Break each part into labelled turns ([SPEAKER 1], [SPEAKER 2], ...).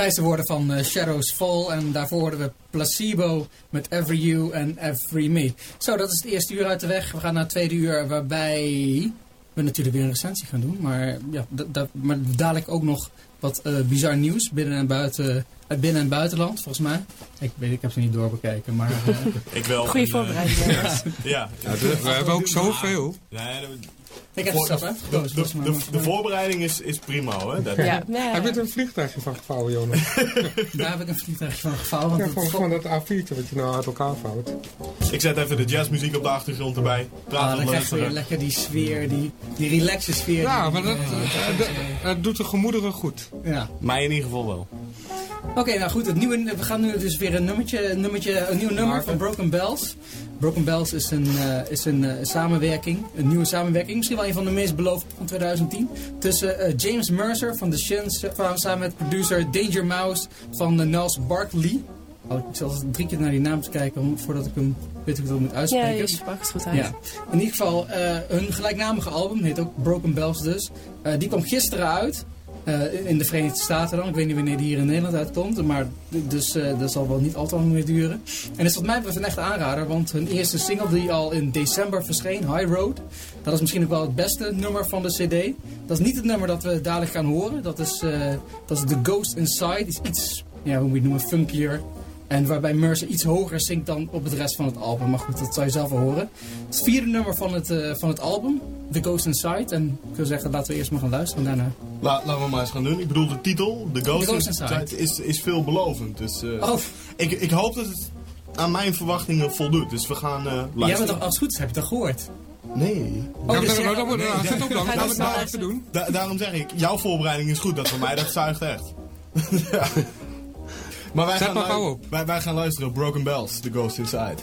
[SPEAKER 1] Vijfde woorden van eh, Shadows Fall. En daarvoor hoorden we Placebo met Every You and Every Me. Zo, dat is het eerste uur uit de weg. We gaan naar het tweede uur waarbij we natuurlijk weer een recensie gaan doen. Maar, ja, maar dadelijk ook nog wat eh, bizar nieuws binnen en buiten, uit binnen- en buitenland, volgens mij. Ik weet, ik heb ze niet doorbekeken, maar... eh,
[SPEAKER 2] Ik wel.
[SPEAKER 3] Goeie voorbereiding. Dennis.
[SPEAKER 2] Ja.
[SPEAKER 4] Ja, we, we hebben ook zoveel.
[SPEAKER 2] De,
[SPEAKER 1] ik heb het zelf
[SPEAKER 2] de, voorbereiding is, is prima hoor. Dat,
[SPEAKER 3] Ja, nee,
[SPEAKER 4] Heb je er een vliegtuigje van gevouwen, Jonas?
[SPEAKER 1] Daar heb ik een vliegtuigje van gevouwen.
[SPEAKER 4] Ja,
[SPEAKER 1] Want
[SPEAKER 4] van,
[SPEAKER 1] het
[SPEAKER 4] van dat A4'tje wat je nou uit elkaar vouwt.
[SPEAKER 2] Ik zet even de jazzmuziek op de achtergrond erbij. Praat
[SPEAKER 1] Ah, dan krijg je weer lekker die sfeer, die, die relaxe sfeer.
[SPEAKER 4] Ja,
[SPEAKER 1] die-
[SPEAKER 4] maar dat,
[SPEAKER 1] eh,
[SPEAKER 4] eh, dat- het doet de gemoederen goed.
[SPEAKER 1] ja.
[SPEAKER 2] Mij in ieder geval wel.
[SPEAKER 1] Oké, nou goed, het nieuwe, we gaan nu dus weer een nummertje, een, nummertje, een nieuw nummer van Broken Bells. Broken Bells is een, eh, is een eh, samenwerking, een nieuwe samenwerking, misschien wel een van de meest beloofde van 2010. Tussen eh, James Mercer van The Shins, samen met producer Danger Mouse van uh, Nels Barkley. Oh, ik zal drie keer naar die naam te kijken voordat ik hem weet hoe ik dat moet
[SPEAKER 3] ja,
[SPEAKER 1] uitspreken.
[SPEAKER 3] je sprak het goed uit.
[SPEAKER 1] Ja, in ieder geval, eh, hun gelijknamige album, heet ook Broken Bells dus. Eh, die kwam gisteren uit. Eh, in de Verenigde Staten dan. Ik weet niet wanneer die hier in Nederland uitkomt. Maar dus eh, dat zal wel niet al te lang meer duren. En is wat mij betreft een echte aanrader. Want hun eerste single die al in december verscheen, High Road. Dat is misschien ook wel het beste nummer van de cd. Dat is niet het nummer dat we dadelijk gaan horen. Dat is, eh, dat is The Ghost Inside. Is iets, ja, hoe moet je het noemen, funkier. En waarbij Mercer iets hoger zingt dan op het rest van het album. Maar goed, dat zal je zelf wel horen. Het vierde nummer van het, eh, van het album, The Ghost Inside. En ik wil zeggen, laten we eerst maar gaan luisteren. En daarna...
[SPEAKER 2] La, laten we maar eens gaan doen. Ik bedoel, de titel, The Ghost,
[SPEAKER 1] The Ghost
[SPEAKER 2] Inside,
[SPEAKER 1] Inside.
[SPEAKER 2] is, is veelbelovend. Dus eh,
[SPEAKER 1] Oh,
[SPEAKER 2] ik, ik hoop dat het aan mijn verwachtingen voldoet. Dus we gaan eh
[SPEAKER 1] jij bent
[SPEAKER 2] luisteren.
[SPEAKER 1] toch, als het goed is, heb je het al gehoord?
[SPEAKER 2] Nee.
[SPEAKER 1] Oh,
[SPEAKER 4] ja,
[SPEAKER 1] dus
[SPEAKER 4] maar
[SPEAKER 1] jij-
[SPEAKER 4] dan, dan, dan, dan.
[SPEAKER 3] Dat
[SPEAKER 4] we het
[SPEAKER 3] snel
[SPEAKER 4] nou even doen?
[SPEAKER 2] Da- daarom zeg ik, jouw voorbereiding is goed. Dat voor mij, dat zuigt echt. Ja. Maar wij
[SPEAKER 4] Zet
[SPEAKER 2] gaan,
[SPEAKER 4] maar
[SPEAKER 2] lu-
[SPEAKER 4] gauw op.
[SPEAKER 2] Wij, wij gaan luisteren op Broken Bells, The Ghost Inside.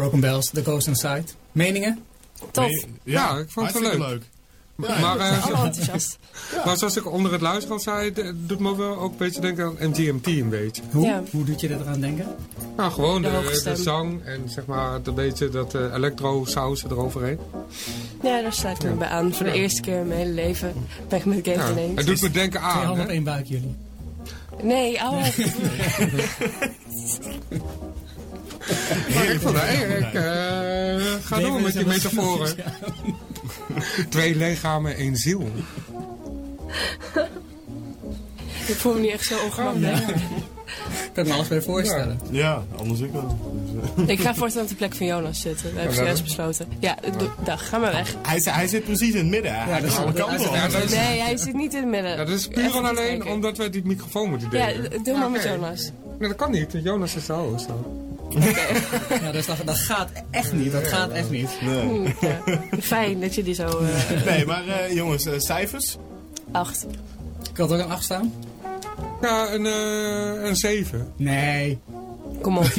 [SPEAKER 1] Broken Bells, The Ghost Inside. Meningen?
[SPEAKER 3] Tof.
[SPEAKER 2] Nee,
[SPEAKER 4] Ja, ik vond het wel
[SPEAKER 2] hartstikke
[SPEAKER 4] leuk.
[SPEAKER 2] Ja,
[SPEAKER 4] Maar, eh,
[SPEAKER 3] Allemaal enthousiast.
[SPEAKER 4] maar zoals ik onder het luisteren al zei, doet me wel ook een beetje denken aan MGMT een beetje.
[SPEAKER 1] Hoe,
[SPEAKER 3] Ja.
[SPEAKER 1] hoe doet je dat eraan denken?
[SPEAKER 4] Nou, gewoon
[SPEAKER 3] De
[SPEAKER 4] de, de, zang en zeg maar een beetje dat eh elektro-saus eroverheen.
[SPEAKER 3] Ja, daar sluit ik me bij aan. Voor de eerste keer in mijn hele leven ben ik met game
[SPEAKER 4] Ja.
[SPEAKER 3] ineens.
[SPEAKER 4] Het doet me denken
[SPEAKER 1] Twee
[SPEAKER 4] aan.
[SPEAKER 1] handen op één buik, jullie.
[SPEAKER 3] Nee, ouwe.
[SPEAKER 4] Maar ik vond het, hey, ik eh, ga door met die metaforen. Twee lichamen, één ziel.
[SPEAKER 3] ik voel me niet echt zo ongemakkelijk.
[SPEAKER 1] Ik kan me alles bij voorstellen.
[SPEAKER 2] Ja, anders ik wel. Dus,
[SPEAKER 3] Ik ga voortaan op de plek van Jonas zitten. Dat heb ik
[SPEAKER 4] Ja, dat-
[SPEAKER 3] besloten. Ja, dag, ga maar weg.
[SPEAKER 2] hij, zit- hij zit precies in het midden. Hij
[SPEAKER 1] dat is-
[SPEAKER 2] alle kanten op.
[SPEAKER 4] Ja,
[SPEAKER 3] Nee, hij zit niet in het midden.
[SPEAKER 4] ja, dat is puur en alleen omdat we die microfoon moeten
[SPEAKER 3] Ja,
[SPEAKER 4] delen.
[SPEAKER 3] doe maar met. Jonas.
[SPEAKER 4] Nee, dat kan niet. Jonas is de host.
[SPEAKER 1] Ja, dus dat, dat gaat echt niet. Dat gaat echt niet.
[SPEAKER 2] Nee.
[SPEAKER 3] Ja. Fijn dat je die zo... eh
[SPEAKER 2] nee, maar eh, jongens, eh, cijfers?
[SPEAKER 3] acht.
[SPEAKER 1] Ik had ook een 8 staan?
[SPEAKER 4] Ja, een, eh een 7.
[SPEAKER 1] Nee.
[SPEAKER 3] Kom op.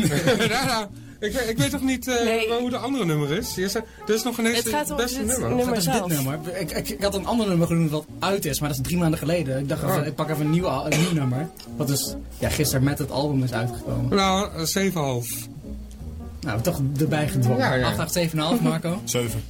[SPEAKER 4] Ik, weet- ik weet toch niet eh,
[SPEAKER 3] Nee.
[SPEAKER 4] hoe de andere nummer is? Hier is er is nog ineens
[SPEAKER 3] Het gaat
[SPEAKER 4] het
[SPEAKER 3] om
[SPEAKER 4] beste
[SPEAKER 3] dit
[SPEAKER 4] nummer.
[SPEAKER 3] nummer.
[SPEAKER 1] Wat is dit nummer? Ik, ik, ik had een ander nummer genoemd wat uit is, maar dat is drie maanden geleden. Ik dacht, even,
[SPEAKER 4] Oh.
[SPEAKER 1] ik pak even een nieuw, een nieuw nummer. Wat dus ja, gisteren met het album is uitgekomen.
[SPEAKER 4] Nou, een 7,5.
[SPEAKER 1] Nou, toch erbij gedwongen.
[SPEAKER 4] Ja, ja.
[SPEAKER 1] 8, 8, 7,5 Marco.
[SPEAKER 2] 7.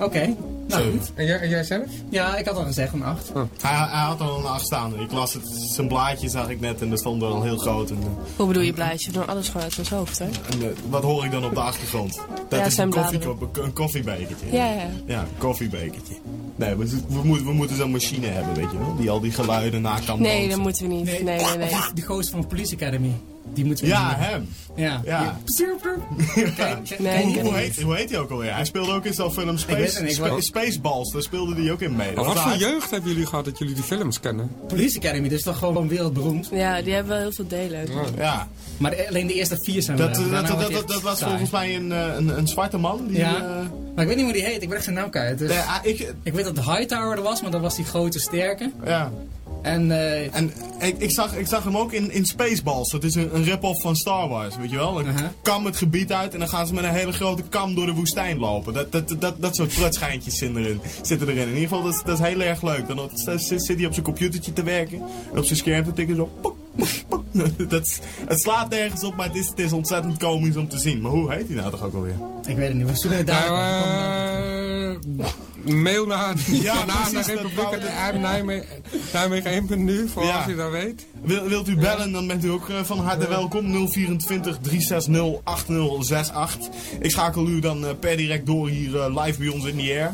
[SPEAKER 1] Oké. Nou.
[SPEAKER 4] En jij, en jij zelf?
[SPEAKER 1] Ja, ik had al gezegd een 8.
[SPEAKER 2] Hij, hij had al een 8 staan. Ik las het, zijn blaadje zag ik net en er stond er al heel groot. En, eh,
[SPEAKER 3] Hoe bedoel je blaadje? Doen alles gewoon uit ons hoofd, hè?
[SPEAKER 2] en, eh, wat hoor ik dan op de achtergrond? Dat
[SPEAKER 3] Ja,
[SPEAKER 2] is
[SPEAKER 3] zijn
[SPEAKER 2] een, een koffiebekertje.
[SPEAKER 3] Ja, ja.
[SPEAKER 2] Ja, een koffiebekertje. Nee, we, we, moeten, we moeten zo'n machine hebben, weet je wel. Die al die geluiden na kan
[SPEAKER 3] Nee,
[SPEAKER 2] dansen.
[SPEAKER 3] dat moeten we niet. Nee, nee, nee.
[SPEAKER 1] Die, die gozer van de Police Academy. Die moeten we
[SPEAKER 2] Ja, hem.
[SPEAKER 1] Ja.
[SPEAKER 2] Ja. Hoe
[SPEAKER 3] hem
[SPEAKER 2] heet, hoe heet hij ook alweer? Hij speelde ook in zo'n film Space,
[SPEAKER 1] niet,
[SPEAKER 2] Spaceballs. Daar speelde hij ook in mee.
[SPEAKER 4] Maar wat voor jeugd hebben jullie gehad dat jullie die films kennen?
[SPEAKER 1] Police Academy, dat is toch gewoon wereldberoemd.
[SPEAKER 3] Ja, die hebben wel heel veel delen.
[SPEAKER 2] Ja,
[SPEAKER 1] Maar de- alleen de eerste vier zijn
[SPEAKER 2] dat,
[SPEAKER 1] wel.
[SPEAKER 2] dat, dat, dat, was volgens mij een, eh, een, een zwarte man. Die,
[SPEAKER 1] Ja.
[SPEAKER 2] eh,
[SPEAKER 1] Maar ik weet niet hoe die heet. Ik ben echt zijn naam kwijt. Dus
[SPEAKER 2] nee, ah, ik,
[SPEAKER 1] Ik weet dat de Hightower er was, maar dat was die grote sterke.
[SPEAKER 2] ja.
[SPEAKER 1] En eh,
[SPEAKER 2] En ik, ik, zag, ik zag hem ook in, in Spaceballs. Dat is een, een rip-off van Star Wars, weet je wel? Dan
[SPEAKER 1] Uh-huh.
[SPEAKER 2] kam het gebied uit en dan gaan ze met een hele grote kam door de woestijn lopen. Dat, dat, dat, dat soort prutschijntjes zitten erin. Zitten erin. In ieder geval, dat, is- dat is heel erg leuk. Dan zit, hij op zijn computertje te werken. En op zijn scherm te tikken zo. Dat, is- het slaat nergens op, maar het is, het is ontzettend komisch om te zien. Maar hoe heet hij nou toch ook alweer?
[SPEAKER 1] ik weet het niet. We zoeken het daar.
[SPEAKER 4] Nou, eh, mail naar,
[SPEAKER 2] Ja,
[SPEAKER 4] naar,
[SPEAKER 2] dat
[SPEAKER 4] Republiek Nijmegen, Nijmegen 1.nu, voor
[SPEAKER 2] Ja.
[SPEAKER 4] als je dat weet.
[SPEAKER 2] Wil, wilt u bellen, dan bent u ook eh, van harte welkom. 024 360 8068. Ik schakel u dan eh, per direct door hier live bij ons in the air.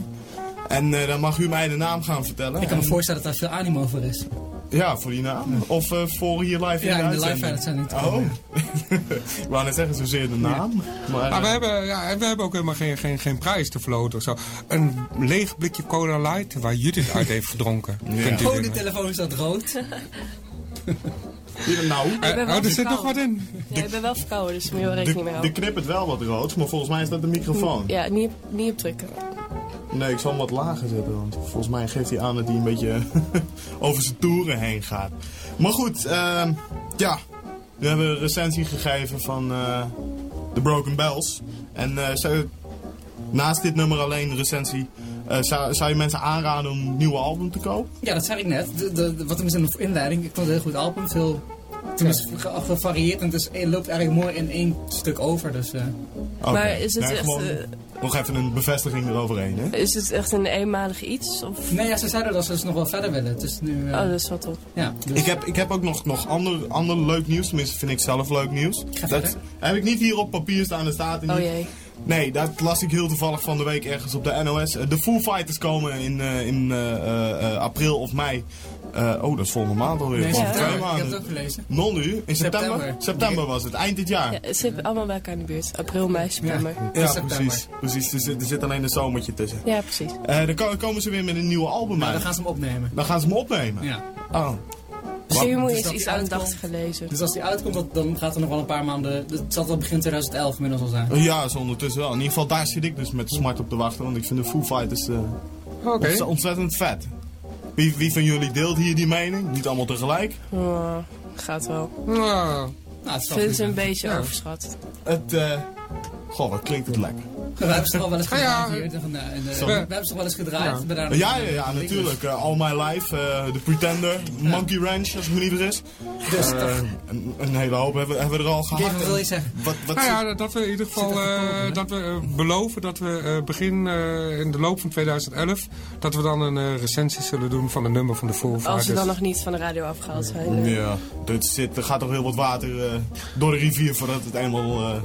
[SPEAKER 2] En eh, dan mag u mij de naam gaan vertellen.
[SPEAKER 1] Ik kan me
[SPEAKER 2] En-
[SPEAKER 1] voorstellen dat daar veel animo voor is.
[SPEAKER 2] Ja, voor die naam. Of eh, voor hier live
[SPEAKER 1] Ja,
[SPEAKER 2] in
[SPEAKER 1] in
[SPEAKER 2] de
[SPEAKER 1] de live
[SPEAKER 2] uitzending. Oh. ik wou net zeggen, zozeer de naam. Maar,
[SPEAKER 4] Maar we hebben, ja, en we hebben ook helemaal geen, geen, geen prijs te verloten of zo. Een leeg blikje Cola Light waar Judith uit heeft gedronken. U
[SPEAKER 1] Oh, de telefoon staat rood.
[SPEAKER 2] hier, nou,
[SPEAKER 4] Eh, oh, er zit nog wat in.
[SPEAKER 3] Ja, ik ben wel verkouden, dus moet je wel rekening mee
[SPEAKER 2] de, de
[SPEAKER 3] houden.
[SPEAKER 2] knippert wel wat rood, maar volgens mij is dat de microfoon.
[SPEAKER 3] Ja, niet, op- niet op drukken.
[SPEAKER 2] Nee, ik zal hem wat lager zetten, want volgens mij geeft hij aan dat hij een beetje over zijn toeren heen gaat. Maar goed, ehm, ja, we hebben een recensie gegeven van eh The Broken Bells. En eh, zou- naast dit nummer alleen recensie, eh, zou, zou je mensen aanraden om een nieuwe album te kopen?
[SPEAKER 1] Ja, dat zei ik net. De, de, de- wat er is in de inleiding. Ik vond het een heel goed album. Veel, het is ge- gevarieerd en het, is, het loopt eigenlijk mooi in één stuk over. Dus, eh,
[SPEAKER 2] Oké,
[SPEAKER 3] Maar is het
[SPEAKER 2] nee,
[SPEAKER 3] echt,
[SPEAKER 2] gewoon nog even een bevestiging eroverheen, hè?
[SPEAKER 3] Is het echt een eenmalig iets? Of...
[SPEAKER 1] nee, ja, ze zeiden dat ze dus nog wel verder willen. Het is nu... eh,
[SPEAKER 3] Oh, dat is wel tof.
[SPEAKER 1] ja, dus,
[SPEAKER 2] Ik heb, ik heb ook nog, nog ander, ander leuk nieuws, tenminste vind ik zelf leuk nieuws. Dat heb ik niet hier op papier staan, dat staat niet.
[SPEAKER 3] Oh jee.
[SPEAKER 2] Nee, dat las ik heel toevallig van de week ergens op de NOS. Eh, De Foo Fighters komen in, eh, in eh, eh, eh, april of mei. Eh, oh, dat is volgende maand alweer.
[SPEAKER 1] nee,
[SPEAKER 2] twee
[SPEAKER 1] ik heb het ook gelezen.
[SPEAKER 2] Non nu? In september?
[SPEAKER 1] September.
[SPEAKER 2] September was het, eind dit jaar.
[SPEAKER 3] Ja, ze zitten allemaal bij elkaar in de buurt. April, mei, september. Ja,
[SPEAKER 2] Ja,
[SPEAKER 1] september.
[SPEAKER 2] precies. precies. Er, zit, er zit alleen een zomertje tussen.
[SPEAKER 3] precies.
[SPEAKER 2] Eh, dan ko- komen ze weer met een nieuwe album
[SPEAKER 1] Maar
[SPEAKER 2] uit.
[SPEAKER 1] dan gaan ze hem opnemen.
[SPEAKER 2] Dan gaan ze hem opnemen.
[SPEAKER 1] Ja.
[SPEAKER 2] Oh.
[SPEAKER 3] Misschien moet je
[SPEAKER 1] Dus
[SPEAKER 3] eens iets
[SPEAKER 1] die uitkomt.
[SPEAKER 3] aandachtiger lezen.
[SPEAKER 1] Dus als die uitkomt, dan gaat er nog wel een paar maanden... Het zal wel begin 2011 inmiddels al zijn.
[SPEAKER 2] Ja, zo ondertussen wel. In ieder geval, daar zit ik dus met smart op te wachten. Want ik vind de Foo Fighters eh,
[SPEAKER 4] Oké.
[SPEAKER 2] ontz- ontzettend vet. Wie, wie van jullie deelt hier die mening? Niet allemaal tegelijk.
[SPEAKER 3] Oh, gaat wel.
[SPEAKER 4] Nou,
[SPEAKER 1] Nou, het is
[SPEAKER 3] Ik vind ze
[SPEAKER 1] goed.
[SPEAKER 3] een beetje
[SPEAKER 4] Ja.
[SPEAKER 3] overschat.
[SPEAKER 2] Het, eh, goh, wat klinkt het lekker.
[SPEAKER 1] We hebben ze toch wel eens
[SPEAKER 4] ja.
[SPEAKER 1] gedraaid hier. Eh, we hebben ze toch wel eens gedraaid.
[SPEAKER 4] Ja.
[SPEAKER 2] Ja, ja, ja, natuurlijk. Eh, All My Life, eh The Pretender, Monkey Ranch, als ik me niet vergis.
[SPEAKER 1] Dus
[SPEAKER 2] Eh, een, een hele hoop hebben, hebben we er al gehad.
[SPEAKER 1] Wat wil je zeggen?
[SPEAKER 2] Wat, wat
[SPEAKER 4] Nou ja, dat we in ieder geval eh, dat we eh, beloven dat we eh, begin eh, in de loop van 2011 dat we dan een eh, recensie zullen doen van een nummer van de Foo
[SPEAKER 3] Als ze dan nog niet van de radio afgehaald zijn. eh.
[SPEAKER 2] Ja, dit zit, er gaat toch heel wat water eh, door de rivier voordat het eenmaal eh,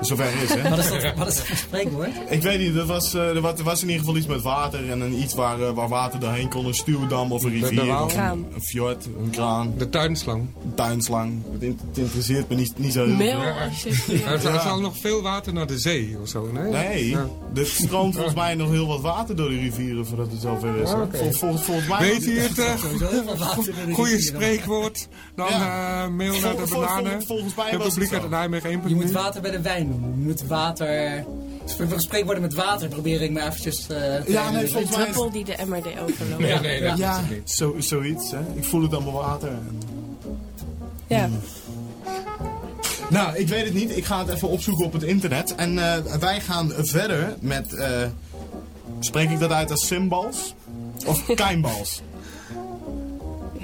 [SPEAKER 2] zover is, hè?
[SPEAKER 1] Wat is dat, wat is dat spreekwoord?
[SPEAKER 2] Ik weet niet, er was, eh, er wa- er was in ieder geval iets met water en een iets waar, eh, waar water doorheen kon. Een stuwdam of een
[SPEAKER 4] De- de
[SPEAKER 2] rivier. Een, fjord, een kraan,
[SPEAKER 4] De tuinslang.
[SPEAKER 2] een tuinslang. Het, in- het interesseert me niet, niet zo heel veel.
[SPEAKER 4] Er, is- er
[SPEAKER 2] Ja.
[SPEAKER 4] zal nog veel water naar de zee of zo, nee?
[SPEAKER 2] Nee,
[SPEAKER 4] Ja.
[SPEAKER 2] er stroomt volgens mij nog heel wat water door de rivieren voordat het zover is.
[SPEAKER 4] Ah.
[SPEAKER 2] Vol- volgens, volgens mij...
[SPEAKER 4] Weet je het eh, goede
[SPEAKER 1] rivieren.
[SPEAKER 4] spreekwoord? Dan
[SPEAKER 2] Ja.
[SPEAKER 4] eh, mail naar de
[SPEAKER 2] Vol- vol-
[SPEAKER 4] bananen.
[SPEAKER 2] vol- volgens mij
[SPEAKER 4] De
[SPEAKER 2] was het
[SPEAKER 4] publiek
[SPEAKER 2] zo.
[SPEAKER 4] uit Nijmegen 1.0.
[SPEAKER 1] Je moet water bij de wijn moet water... Spreek- Spreekwoorden met water probeer ik me eventjes eh, te
[SPEAKER 2] Ja, nee, volgens mij...
[SPEAKER 3] Druppel die de MRD overloopt.
[SPEAKER 4] Nee, nee, dat
[SPEAKER 2] Ja,
[SPEAKER 4] is het niet.
[SPEAKER 2] zo, zoiets. Hè. Ik voel het allemaal water. En-
[SPEAKER 3] Ja.
[SPEAKER 2] Nou, ik weet het niet. Ik ga het even opzoeken op het internet. En eh, wij gaan verder met... eh, spreek ik dat uit als symbols? Of keimbals?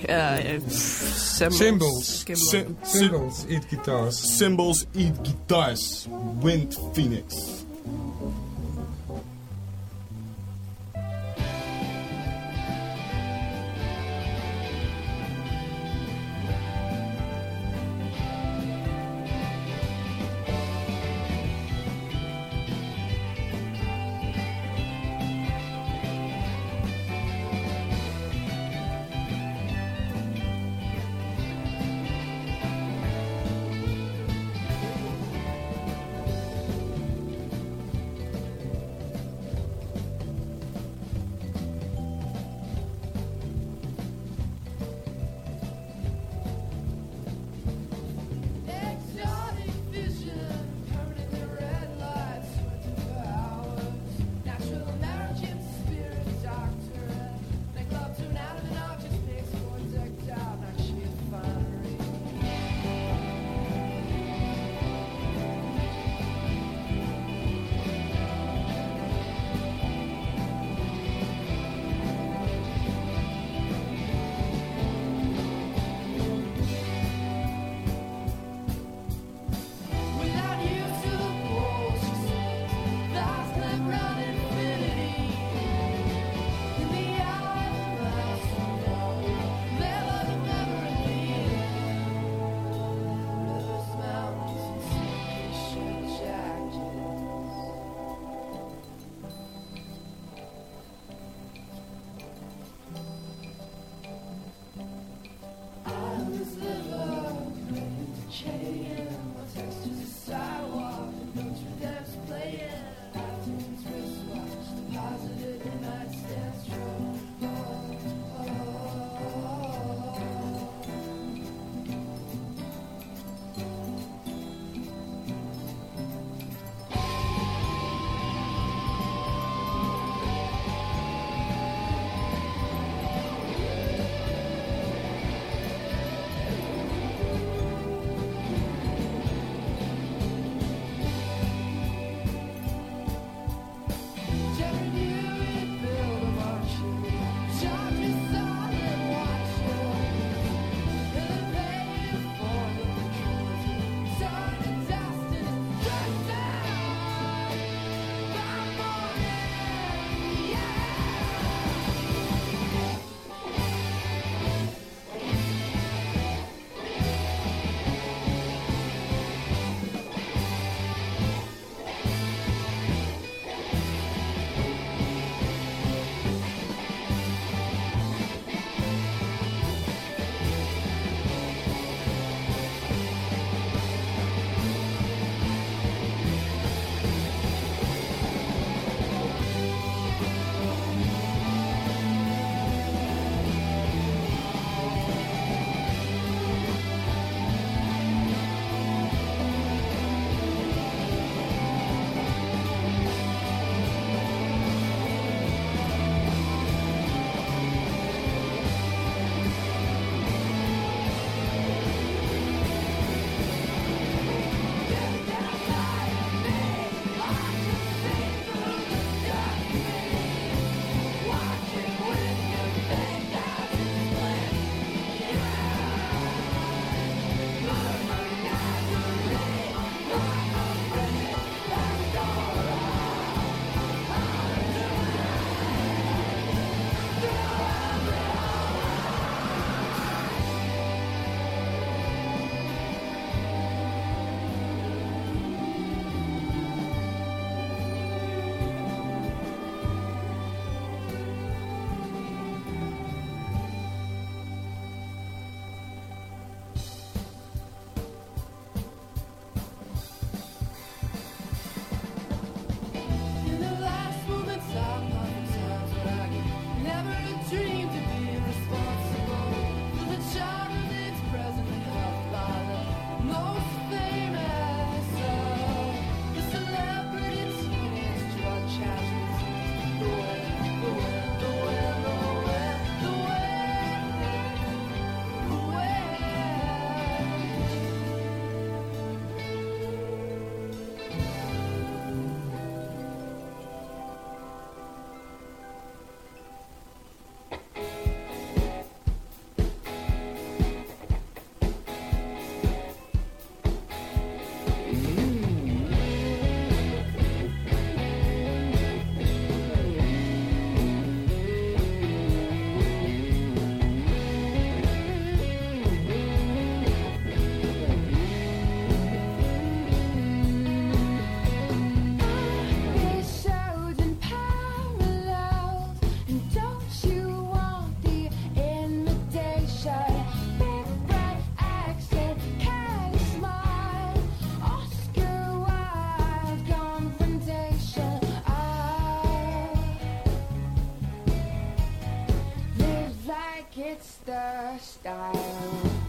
[SPEAKER 3] Ja, ja, pff, symbols.
[SPEAKER 4] Symbols.
[SPEAKER 3] Skimbal.
[SPEAKER 2] Sy- sy-
[SPEAKER 4] Symbols, eat guitars.
[SPEAKER 2] Symbols eat guitars. Wind Phoenix.
[SPEAKER 5] gets it's the style.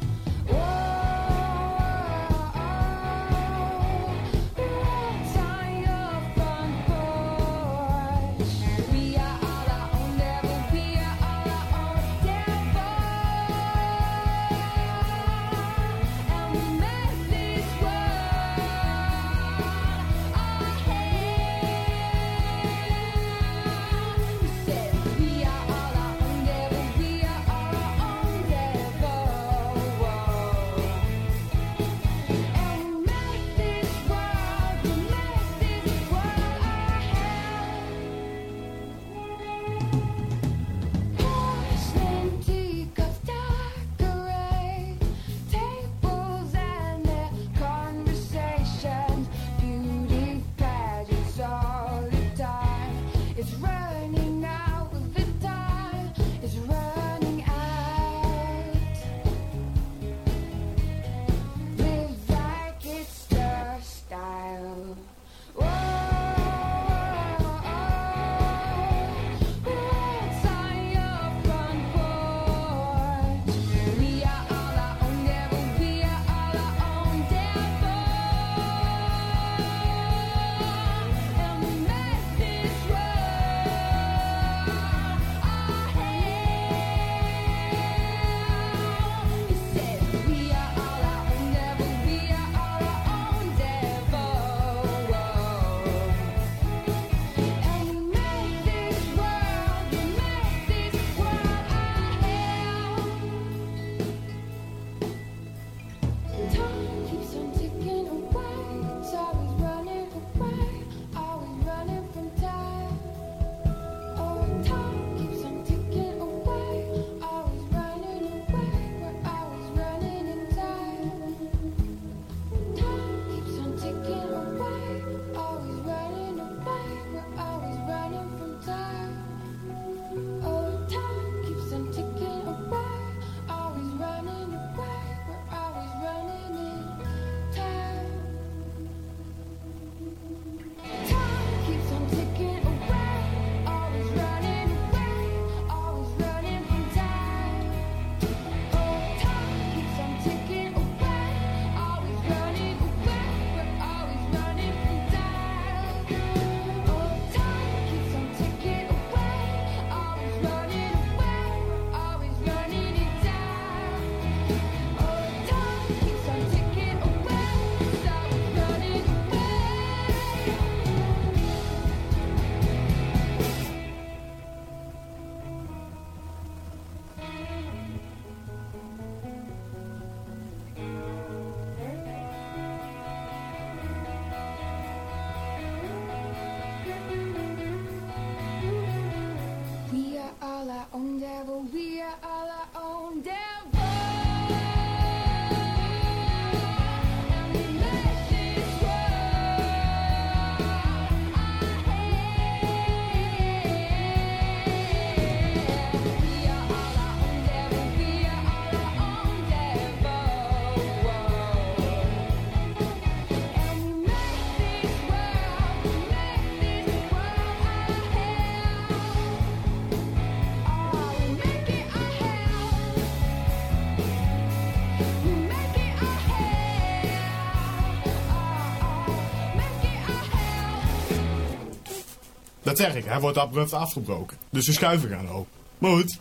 [SPEAKER 2] Dat zeg ik, hij wordt abrupt afgebroken. Dus de schuiven gaan open. Maar goed.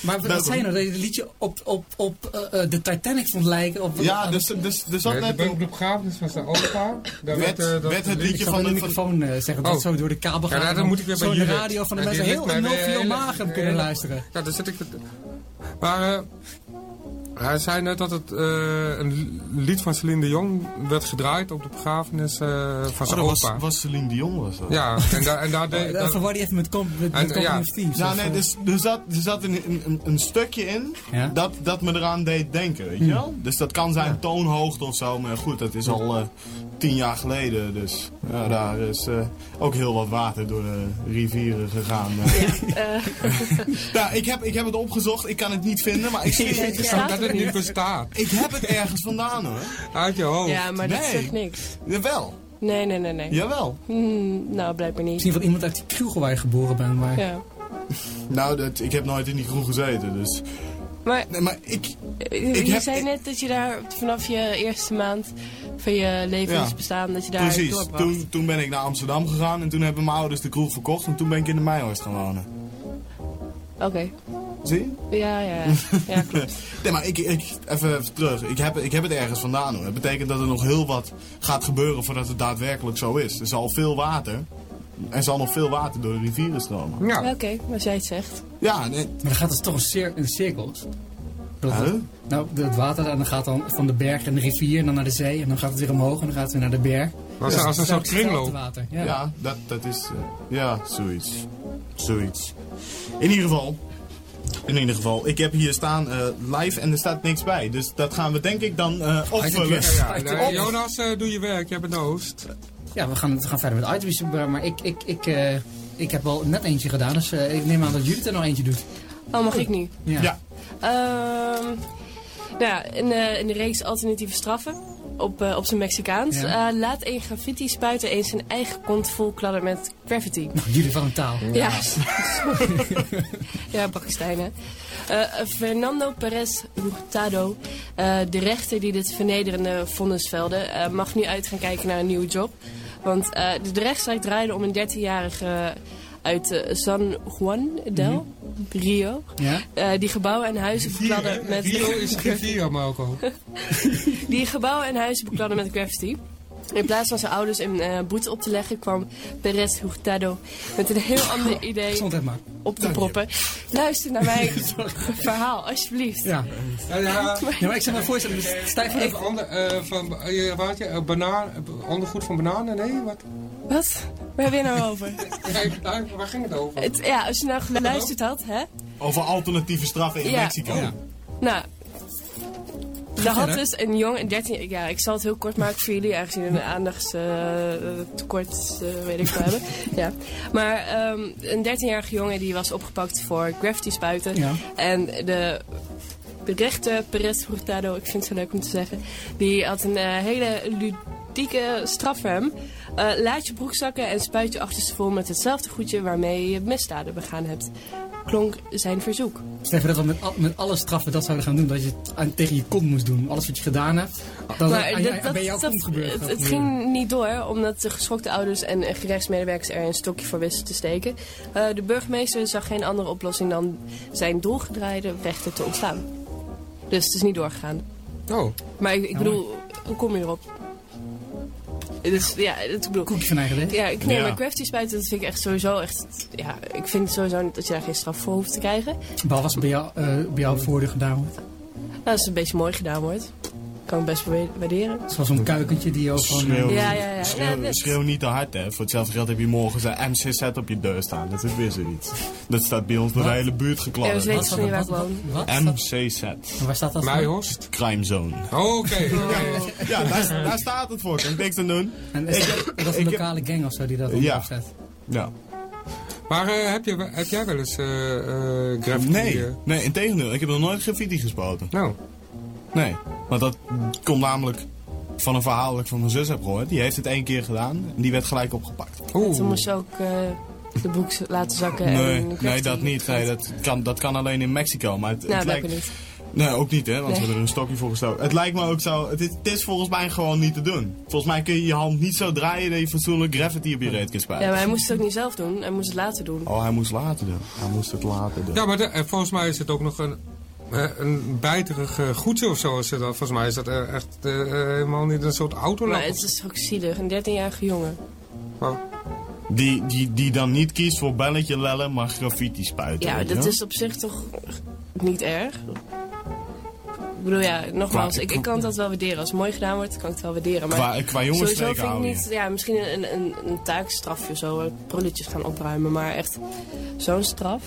[SPEAKER 1] Maar wat
[SPEAKER 2] Dat-
[SPEAKER 1] zei je nou? Dat je het liedje op, op, op eh, eh, de Titanic vond lijken? Op,
[SPEAKER 2] Ja, dus, dus, dus zat
[SPEAKER 4] Nee,
[SPEAKER 2] net...
[SPEAKER 4] de, de begrafenis van zijn opa. Daar
[SPEAKER 2] Werd-
[SPEAKER 4] werd, eh, dat-
[SPEAKER 2] werd het liedje van
[SPEAKER 1] de microfoon eh, zeggen dat
[SPEAKER 4] Oh.
[SPEAKER 1] zo door de kabel
[SPEAKER 4] Ja,
[SPEAKER 1] gaat.
[SPEAKER 4] nou, dan moet ik weer
[SPEAKER 1] zo
[SPEAKER 4] bij
[SPEAKER 1] in de radio van de mensen heel
[SPEAKER 4] hele-
[SPEAKER 1] Magem kunnen luisteren.
[SPEAKER 4] Ja, daar zit ik... Maar eh, hij zei net dat het eh, een lied van Celine Dion werd gedraaid op de begrafenis eh, van
[SPEAKER 2] Oh,
[SPEAKER 4] zijn
[SPEAKER 2] dat was,
[SPEAKER 4] opa.
[SPEAKER 2] was Celine Dion was dat?
[SPEAKER 4] Ja, en daar, en daar deed...
[SPEAKER 1] Uh,
[SPEAKER 4] daar-
[SPEAKER 1] Verwar die even met, com met, met
[SPEAKER 4] En,
[SPEAKER 1] Company
[SPEAKER 4] ja.
[SPEAKER 1] of Thieves.
[SPEAKER 2] Ja,
[SPEAKER 1] of,
[SPEAKER 2] nee, dus, er zat, er zat een, een, een stukje in
[SPEAKER 1] Ja.
[SPEAKER 2] dat, dat me eraan deed denken, weet je wel? Dus dat kan zijn toonhoogte of zo, maar goed, dat is al eh, tien jaar geleden. Dus ja, daar is eh, ook heel wat water door de rivieren gegaan. eh. ja, ik heb, ik heb het opgezocht, ik kan het niet vinden, maar ik, zie,
[SPEAKER 3] Ja, het
[SPEAKER 4] dat
[SPEAKER 3] staat
[SPEAKER 4] het niet bestaat.
[SPEAKER 2] ik heb het ergens vandaan hoor.
[SPEAKER 4] Uit je hoofd.
[SPEAKER 3] Ja, maar dat
[SPEAKER 2] Nee.
[SPEAKER 3] zegt niks.
[SPEAKER 2] Jawel,
[SPEAKER 3] Nee, nee, nee, nee.
[SPEAKER 2] jawel.
[SPEAKER 3] Hmm, nou, blijkbaar niet.
[SPEAKER 1] Misschien van iemand uit die kroeg waar je geboren bent. Maar...
[SPEAKER 3] Ja.
[SPEAKER 2] Nou, dat, ik heb nooit in die kroeg gezeten, dus
[SPEAKER 3] Maar
[SPEAKER 2] Nee, maar ik...
[SPEAKER 3] eh,
[SPEAKER 2] Ik
[SPEAKER 3] je
[SPEAKER 2] heb-
[SPEAKER 3] zei net dat je daar vanaf je eerste maand van je levensbestaan, dat je daar
[SPEAKER 2] Precies.
[SPEAKER 3] doorbracht.
[SPEAKER 2] Toen, toen ben ik naar Amsterdam gegaan en toen hebben mijn ouders de kroeg verkocht en toen ben ik in de Meijhorst gaan wonen.
[SPEAKER 3] Oké,
[SPEAKER 2] Zie je?
[SPEAKER 3] ja, ja, ja. ja klopt.
[SPEAKER 2] Nee, maar ik, ik, even, even terug. Ik heb, ik heb het ergens vandaan hoor. Dat betekent dat er nog heel wat gaat gebeuren voordat het daadwerkelijk zo is. Er zal veel water. Er zal nog veel water door de rivieren stromen.
[SPEAKER 4] Ja.
[SPEAKER 3] Oké, als jij het zegt.
[SPEAKER 2] Ja, nee.
[SPEAKER 1] Maar dan gaat het toch een cir in cirkels. Dat
[SPEAKER 2] Huh?
[SPEAKER 1] het, nou, het water en dan gaat dan van de berg en de rivier en dan naar de zee. En dan gaat het weer omhoog en dan gaat het weer naar de berg.
[SPEAKER 4] Als,
[SPEAKER 1] Dus
[SPEAKER 4] als een
[SPEAKER 1] het
[SPEAKER 4] soort kringloop.
[SPEAKER 1] Water.
[SPEAKER 2] Ja,
[SPEAKER 1] Ja.
[SPEAKER 2] dat, dat is... eh, ja, zoiets. Zoiets. In ieder geval... In ieder geval, ik heb hier staan eh, live en er staat niks bij. Dus dat gaan we denk ik dan eh opvullen.
[SPEAKER 4] Ja, ja, nee, Jonas, doe je werk. Jij bent de host.
[SPEAKER 1] Ja, we gaan, we gaan verder met items. Maar ik, ik, ik, eh, ik heb al net eentje gedaan. Dus eh, ik neem aan dat Judith er nog eentje doet.
[SPEAKER 3] Oh, mag ik nu?
[SPEAKER 1] Ja.
[SPEAKER 2] Ja.
[SPEAKER 3] Ehm nou ja, in, de, in de reeks alternatieve straffen, op, eh, op zijn Mexicaans,
[SPEAKER 1] Ja.
[SPEAKER 3] eh, laat een graffiti spuiter eens zijn eigen kont vol met graffiti.
[SPEAKER 1] Nou, Judith van een taal.
[SPEAKER 3] Ja, ja, Pakistijn, hè. Eh, Fernando Perez Hurtado, eh, de rechter die dit vernederende vonnis velde, eh, mag nu uit gaan kijken naar een nieuwe job. Want eh, de rechtszaak draaide om een 13-jarige uit eh, San Juan del Rio.
[SPEAKER 1] Ja?
[SPEAKER 3] eh, die gebouwen en huizen bekladden met...
[SPEAKER 4] Rio is rivier, Marco.
[SPEAKER 3] Die gebouwen en huizen bekladden met graffiti. In plaats van zijn ouders een eh, boete op te leggen, kwam Perez Hurtado met een heel ander idee
[SPEAKER 1] maar.
[SPEAKER 3] op te proppen. Luister naar mijn verhaal, alsjeblieft.
[SPEAKER 1] Ja.
[SPEAKER 4] Ja, ja,
[SPEAKER 1] ja, maar ik zeg maar voorstellen. Dus stijf van
[SPEAKER 4] even ander, eh, van, eh, wat je, eh, banaan, eh, ondergoed van bananen, nee, wat?
[SPEAKER 3] Wat? Waar ben je nou over?
[SPEAKER 4] Waar ging het over?
[SPEAKER 3] Het, ja, als je nou geluisterd had, hè?
[SPEAKER 2] Over alternatieve straffen in
[SPEAKER 3] Ja.
[SPEAKER 2] Mexico.
[SPEAKER 1] Ja.
[SPEAKER 3] Nou, er had dus een jongen, een 13 ja, ik zal het heel kort maken voor jullie, aangezien we een aandachtstekort, eh weet ik veel hebben. Ja. Maar ehm, een 13-jarige jongen die was opgepakt voor graffiti spuiten.
[SPEAKER 1] Ja.
[SPEAKER 3] En de rechter Perez Hurtado, ik vind het zo leuk om te zeggen, die had een eh, hele ludieke straf voor hem. Eh, laat je broek zakken en spuit je achterste vol met hetzelfde goedje waarmee je misdaden begaan hebt. Klonk zijn verzoek.
[SPEAKER 1] Stel je voor dat we met, al- met alle straffen dat zouden gaan doen. Dat je het aan, tegen je kont moest doen. Alles wat je gedaan hebt. Dan
[SPEAKER 3] Maar
[SPEAKER 1] aan,
[SPEAKER 3] dat-
[SPEAKER 1] aan- bij jouw
[SPEAKER 3] dat-
[SPEAKER 1] kont gebeurt.
[SPEAKER 3] het, ging niet door, omdat de geschokte ouders en eh, gerechtsmedewerkers er een stokje voor wisten te steken. Eh, de burgemeester zag geen andere oplossing dan zijn doorgedraaide rechter te ontstaan. Dus het is niet doorgegaan.
[SPEAKER 4] Oh,
[SPEAKER 3] Maar ik, ik bedoel, hoe kom je erop? Dus ja, het, ik bedoel...
[SPEAKER 1] Koekje van eigen.
[SPEAKER 3] Ja, ik neem
[SPEAKER 2] Ja.
[SPEAKER 3] maar graffiti spuiten, dat vind ik echt sowieso echt... Ja, ik vind sowieso niet dat je daar geen straf voor hoeft te krijgen.
[SPEAKER 1] Behalve als het bij jou, eh, bij jou voordeel gedaan wordt.
[SPEAKER 3] Nou, als het een beetje mooi gedaan wordt, kan ik best waarderen.
[SPEAKER 1] Zoals zo'n kuikentje die je ook gewoon...
[SPEAKER 2] Schreeuw,
[SPEAKER 3] Ja, ja, ja.
[SPEAKER 2] Schreeuw,
[SPEAKER 3] Ja,
[SPEAKER 2] schreeuw niet te hard, hè. Voor hetzelfde geld heb je morgen zijn MCZ op je deur staan. Dat is weer zoiets. Dat staat bij ons door de hele buurt
[SPEAKER 3] Ja,
[SPEAKER 2] geklapt.
[SPEAKER 3] we weten zo niet waar ik woon.
[SPEAKER 2] MCZ.
[SPEAKER 1] waar staat dat voor?
[SPEAKER 4] Meijhorst?
[SPEAKER 2] Crime Zone.
[SPEAKER 4] Oh, oké.
[SPEAKER 2] Ja, daar, daar staat het voor. Kan ik niks aan doen.
[SPEAKER 1] En is dat, dat is een lokale gang of zo die dat
[SPEAKER 2] Ja.
[SPEAKER 1] opzet?
[SPEAKER 2] Ja.
[SPEAKER 4] Maar eh, heb, je, heb jij wel eens eh eh graffiti?
[SPEAKER 2] Nee, nee, in tegendeel. Ik heb nog nooit graffiti gespoten.
[SPEAKER 4] Nou,
[SPEAKER 2] Nee. Want dat komt namelijk van een verhaal dat ik van mijn zus heb gehoord. Die heeft het één keer gedaan en die werd gelijk opgepakt.
[SPEAKER 4] oeh.
[SPEAKER 3] Toen moest je ook eh, de broek laten zakken. en
[SPEAKER 2] Nee,
[SPEAKER 3] een
[SPEAKER 2] nee dat niet. Nee, dat, kan, dat kan alleen in Mexico. Maar het,
[SPEAKER 3] Nou,
[SPEAKER 2] het
[SPEAKER 3] dat
[SPEAKER 2] lijkt...
[SPEAKER 3] niet.
[SPEAKER 2] Nee, ook niet hè, want ze
[SPEAKER 3] Nee.
[SPEAKER 2] hebben er een stokje voor gestoken. Het lijkt me ook zo, het is, het is volgens mij gewoon niet te doen. Volgens mij kun je je hand niet zo draaien dat je fatsoenlijk graffiti op je reet kunt spuiten.
[SPEAKER 3] Ja, maar hij moest het ook niet zelf doen. Hij moest het laten doen.
[SPEAKER 2] Oh, hij moest later doen. Hij moest het later doen.
[SPEAKER 4] Ja, maar de- eh, volgens mij is het ook nog een, een bijterig eh, goedje of zo. Is het, dan. volgens mij is dat eh, echt eh, eh, helemaal niet een soort auto.
[SPEAKER 3] Maar het is ook zielig. Een 13-jarige jongen.
[SPEAKER 2] Die, die, die dan niet kiest voor belletje lellen, maar graffiti spuiten.
[SPEAKER 3] Ja, dat is op zich toch niet erg. Ik bedoel, ja, nogmaals,
[SPEAKER 2] Qua-
[SPEAKER 3] ik, ik kan dat wel waarderen. Als het mooi gedaan wordt, kan ik het wel waarderen. Maar
[SPEAKER 2] Qua, qua jongens
[SPEAKER 3] sowieso vind ik niet, ja, misschien een, een, een taakstrafje of zo, eh, prulletjes gaan opruimen. Maar echt zo'n straf.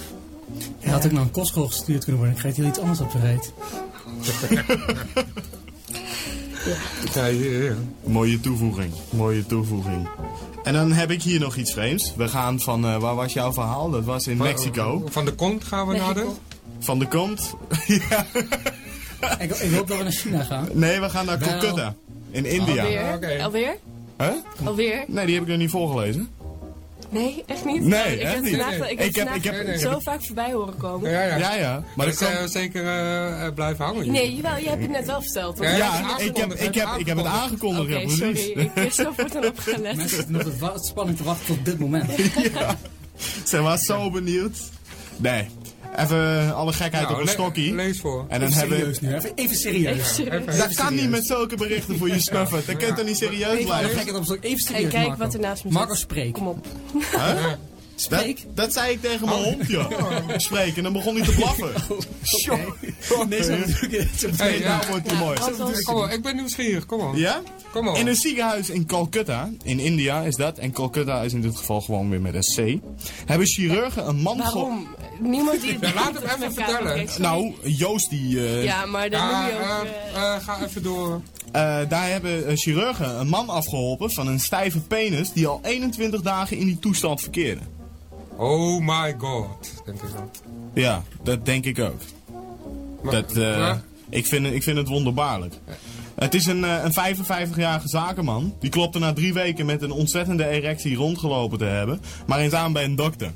[SPEAKER 1] Je had ook naar een kostschool gestuurd kunnen worden. Ik kreeg heel iets anders op je reet.
[SPEAKER 4] Ja, ja, ja.
[SPEAKER 2] Mooie toevoeging. Mooie toevoeging. En dan heb ik hier nog iets vreemds. We gaan van, eh, waar was jouw verhaal? Dat was in Mexico.
[SPEAKER 4] Van de kont gaan we naar de...
[SPEAKER 2] Van de kont. ja.
[SPEAKER 1] Ik, ik hoop dat we naar China gaan.
[SPEAKER 2] Nee, we gaan naar. Calcutta. In India.
[SPEAKER 3] Alweer?
[SPEAKER 4] oké.
[SPEAKER 3] Alweer?
[SPEAKER 2] Huh?
[SPEAKER 3] Alweer?
[SPEAKER 2] Nee, die heb ik nog niet voorgelezen.
[SPEAKER 3] Nee, echt niet?
[SPEAKER 2] Nee,
[SPEAKER 3] ik
[SPEAKER 2] echt
[SPEAKER 3] heb
[SPEAKER 2] niet.
[SPEAKER 3] vandaag,
[SPEAKER 4] Nee, nee.
[SPEAKER 3] ik heb
[SPEAKER 2] Ik heb- ik heb- ik
[SPEAKER 3] zo
[SPEAKER 2] heb-
[SPEAKER 3] vaak voorbij horen komen.
[SPEAKER 4] Ja, ja.
[SPEAKER 2] Ja, ja. Maar kan...
[SPEAKER 4] is zeker eh, eh, blijven hangen.
[SPEAKER 3] Nee, jawel, je hebt het net wel verteld. hoor.
[SPEAKER 4] Ja,
[SPEAKER 2] Ja,
[SPEAKER 4] het
[SPEAKER 2] ik heb, ik, heb, ik heb het aangekondigd,
[SPEAKER 3] Oké, sorry. Ik zo wordt dan opgelet.
[SPEAKER 1] Mensen zitten nog spanning te wachten tot dit moment.
[SPEAKER 2] Ze was zo benieuwd. Nee, even alle gekheid
[SPEAKER 4] Nou,
[SPEAKER 2] op een
[SPEAKER 4] le-
[SPEAKER 2] stokkie.
[SPEAKER 4] Lees voor.
[SPEAKER 2] En dan
[SPEAKER 1] Even
[SPEAKER 2] hebben
[SPEAKER 1] serieus nu, even, even serieus.
[SPEAKER 3] Even serieus.
[SPEAKER 4] Even-
[SPEAKER 2] Dat kan niet met zulke berichten voor je snuffert. Dat kunt toch niet serieus blijven?
[SPEAKER 1] op even
[SPEAKER 3] En
[SPEAKER 1] serieus,
[SPEAKER 3] kijk
[SPEAKER 1] Marco.
[SPEAKER 3] wat er naast me
[SPEAKER 1] Marco,
[SPEAKER 3] zit.
[SPEAKER 1] spreek.
[SPEAKER 3] Kom op.
[SPEAKER 2] Dat,
[SPEAKER 1] Spreek.
[SPEAKER 2] dat zei ik tegen mijn hond, joh. Spreek, en dan begon hij te blaffen. Tjoh.
[SPEAKER 1] Nee, zo
[SPEAKER 4] Hey, ja.
[SPEAKER 2] Nou wordt hij mooi.
[SPEAKER 4] Kom op, ik ben nieuwsgierig. Kom op.
[SPEAKER 2] Ja?
[SPEAKER 4] Kom op.
[SPEAKER 2] In een ziekenhuis in Calcutta, in India is dat, en Calcutta is in dit geval gewoon weer met een C, hebben chirurgen een man ge...
[SPEAKER 3] waarom? Niemand die het
[SPEAKER 4] Ja, laat hem even vertellen.
[SPEAKER 2] Nou, Joost die... eh,
[SPEAKER 3] Ja, maar dan
[SPEAKER 4] Ja,
[SPEAKER 3] moet je ook...
[SPEAKER 4] eh,
[SPEAKER 3] eh,
[SPEAKER 4] eh, ga even door.
[SPEAKER 2] eh, daar hebben chirurgen een man afgeholpen van een stijve penis die al 21 dagen in die toestand verkeerde.
[SPEAKER 4] Oh my god, denk ik dan.
[SPEAKER 2] Ja, dat denk ik ook.
[SPEAKER 4] Maar-
[SPEAKER 2] Dat, eh, ik, vind, het- ik vind het wonderbaarlijk. Het is een, eh, een 55-jarige zakenman. Die klopte na drie weken met een ontzettende erectie rondgelopen te hebben. Maar eens aan bij een dokter.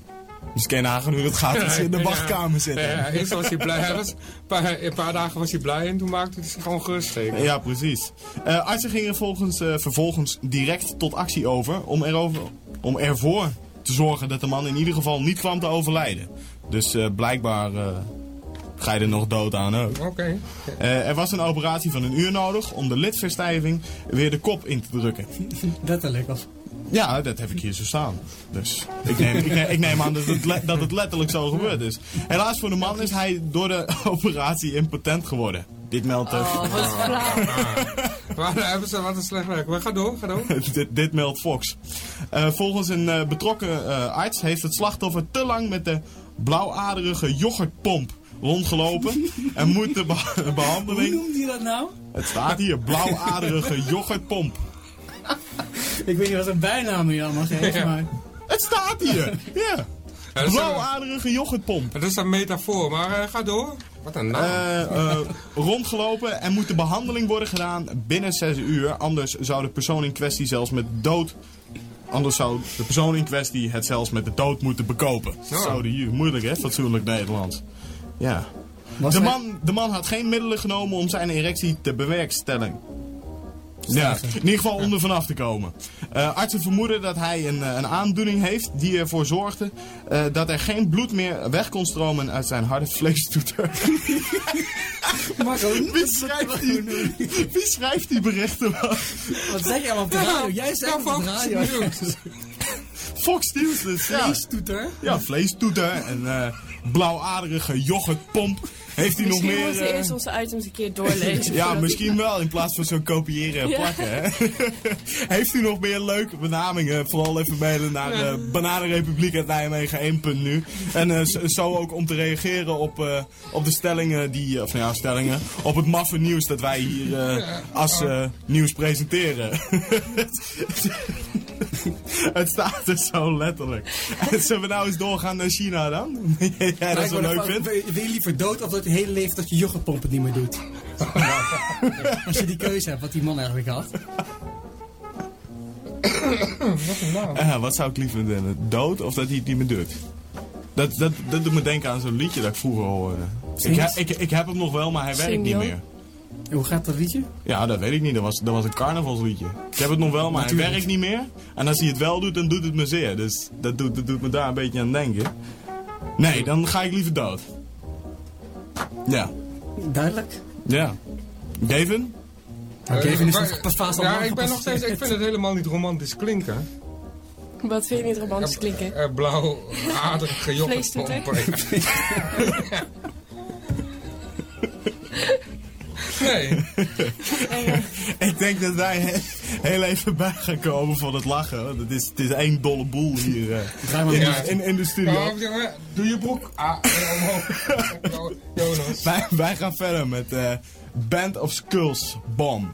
[SPEAKER 2] Dus je nagaan hoe het gaat als je in de wachtkamer zit.
[SPEAKER 4] Ja, ja, eerst was hij blij. Hij was, een, paar, een paar dagen was hij blij en toen maakte hij zich gewoon gerust. zeker.
[SPEAKER 2] Ja, precies. Eh, artsen gingen volgens, vervolgens direct tot actie over om, erover, om ervoor te zorgen dat de man in ieder geval niet kwam te overlijden. Dus eh, blijkbaar eh, ga je er nog dood aan ook.
[SPEAKER 4] Oké.
[SPEAKER 2] Eh, er was een operatie van een uur nodig om de lidverstijving weer de kop in te drukken.
[SPEAKER 1] Letterlijk. Als...
[SPEAKER 2] Ja, dat heb ik hier zo staan. Dus ik neem, ik neem, ik neem aan dat het, le- dat het letterlijk zo gebeurd is. Helaas voor de man is hij door de operatie impotent geworden. Dit meldt, eh,
[SPEAKER 3] Oh, wat flauw.
[SPEAKER 4] Hebben ze wat een slecht werk. Maar ga door, ga door.
[SPEAKER 2] dit, dit meldt Fox. Eh, volgens een eh, betrokken eh, arts heeft het slachtoffer te lang met de blauwaderige yoghurtpomp rondgelopen. en moet de be-
[SPEAKER 1] Hoe
[SPEAKER 2] behandeling...
[SPEAKER 1] noemde je dat nou?
[SPEAKER 2] Het staat hier, blauwaderige yoghurtpomp.
[SPEAKER 1] Ik weet niet wat een bijnaam je allemaal geeft, maar...
[SPEAKER 2] Het staat hier! Ja.
[SPEAKER 4] Ja,
[SPEAKER 2] Blauwaderige yoghurtpomp.
[SPEAKER 4] dat is een metafoor, maar eh, ga door. Wat een naam.
[SPEAKER 2] Eh, eh, rondgelopen en moet de behandeling worden gedaan binnen 6 uur. Anders zou de persoon in kwestie zelfs met dood. Anders zou de persoon in kwestie het zelfs met de dood moeten bekopen. Moeilijk hè, fatsoenlijk Nederlands. Ja.
[SPEAKER 1] Was
[SPEAKER 2] De
[SPEAKER 1] hij-
[SPEAKER 2] man, de man had geen middelen genomen om zijn erectie te bewerkstelligen. Ja, in ieder geval om er vanaf te komen. Eh, artsen vermoeden dat hij een, eh, een aandoening heeft die ervoor zorgde eh, dat er geen bloed meer weg kon stromen uit zijn harde vleestoeter.
[SPEAKER 1] Marco,
[SPEAKER 2] Wie schrijft die, wie schrijft die berichten? man?
[SPEAKER 1] wat zeg je allemaal op de radio? Jij zegt op de
[SPEAKER 4] Fox
[SPEAKER 1] radio.
[SPEAKER 4] News.
[SPEAKER 2] Fox News dus. Ja,
[SPEAKER 1] Vleestoeter.
[SPEAKER 2] ja vleestoeter en eh blauwaderige yoghurtpomp. Heeft hij nog
[SPEAKER 3] Misschien
[SPEAKER 2] meer...
[SPEAKER 3] moeten we
[SPEAKER 2] eh,
[SPEAKER 3] eerst onze items een keer doorlezen.
[SPEAKER 2] ja, misschien wel, in plaats van zo kopiëren en plakken. Hè? Heeft u nog meer leuke benamingen? Vooral even mailen naar eh Bananenrepubliek uit Nijmegen 1. nu. En eh, zo- ook om te reageren op, op de stellingen die, of nou ja, stellingen, op het maffe nieuws dat wij hier als nieuws presenteren. het staat er zo letterlijk. En zullen we nou eens doorgaan naar China dan? Jij dat zo leuk vindt?
[SPEAKER 1] Wil je liever dood of dat je hele leven dat je yoghurtpomp het niet meer doet? Als je die keuze hebt, wat die man eigenlijk had.
[SPEAKER 2] Eh, wat zou ik liever vinden? Dood of dat hij het niet meer doet? Dat, dat, dat doet me denken aan zo'n liedje dat ik vroeger hoorde. Ik, ik, ik heb hem nog wel, maar hij werkt niet meer.
[SPEAKER 1] Hoe gaat dat liedje?
[SPEAKER 2] Ja, dat weet ik niet. Dat was, dat was een carnavalsliedje. Ik heb het nog wel, maar
[SPEAKER 1] Natuurlijk.
[SPEAKER 2] hij werkt niet meer. En als hij het wel doet, dan doet het me zeer. Dus dat doet, dat doet me daar een beetje aan denken. Nee, dan ga ik liever dood. Ja.
[SPEAKER 1] Duidelijk.
[SPEAKER 2] Ja. Gavin?
[SPEAKER 1] Nou, is
[SPEAKER 4] Eh,
[SPEAKER 1] nog pas vast al
[SPEAKER 4] Ja, ik ben nog steeds. Ik vind het helemaal niet romantisch klinken.
[SPEAKER 3] Wat vind je niet romantisch klinken?
[SPEAKER 4] Eh, blauw, aardige
[SPEAKER 3] Vleestoeter?
[SPEAKER 4] yoghurtpomp. Nee.
[SPEAKER 2] Ik denk dat wij he- heel even bij gaan komen van het lachen. Het is, het is één dolle boel hier eh, in,
[SPEAKER 4] Ja.
[SPEAKER 2] in, in de studio.
[SPEAKER 4] Doe je broek. Ah, eh, omhoog. Jonas.
[SPEAKER 2] Wij, wij gaan verder met eh, Band of Skulls Bomb.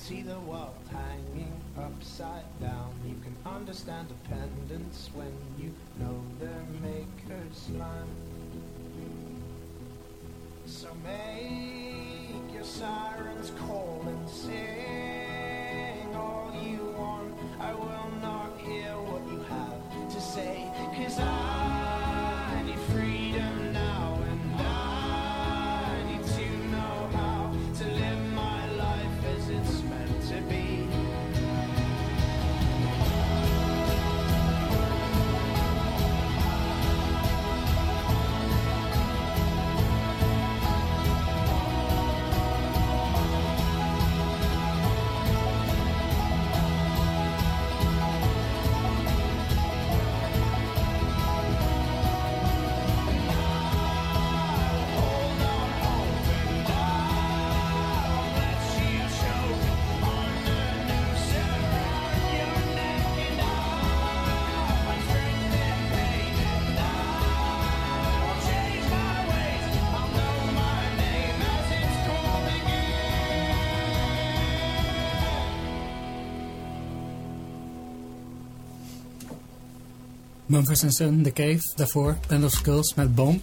[SPEAKER 6] See the world hanging upside down. You can understand dependence when you know their maker's land. So make your sirens call and sing
[SPEAKER 1] Mumford Son, The Cave, daarvoor Band of Skulls met Boom.